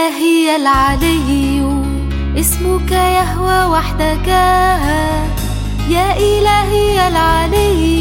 إلهي العلي اسمك يهوى وحدك. يا إلهي العلي.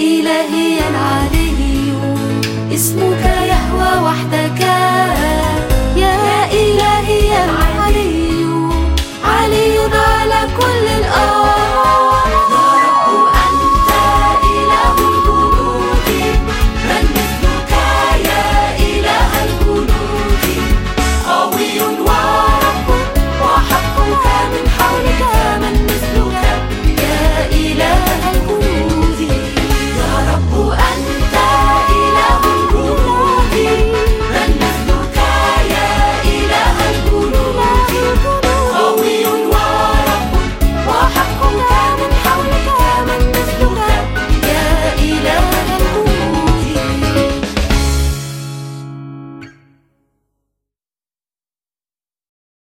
إلهي العلي اسمك يهوى وحدك.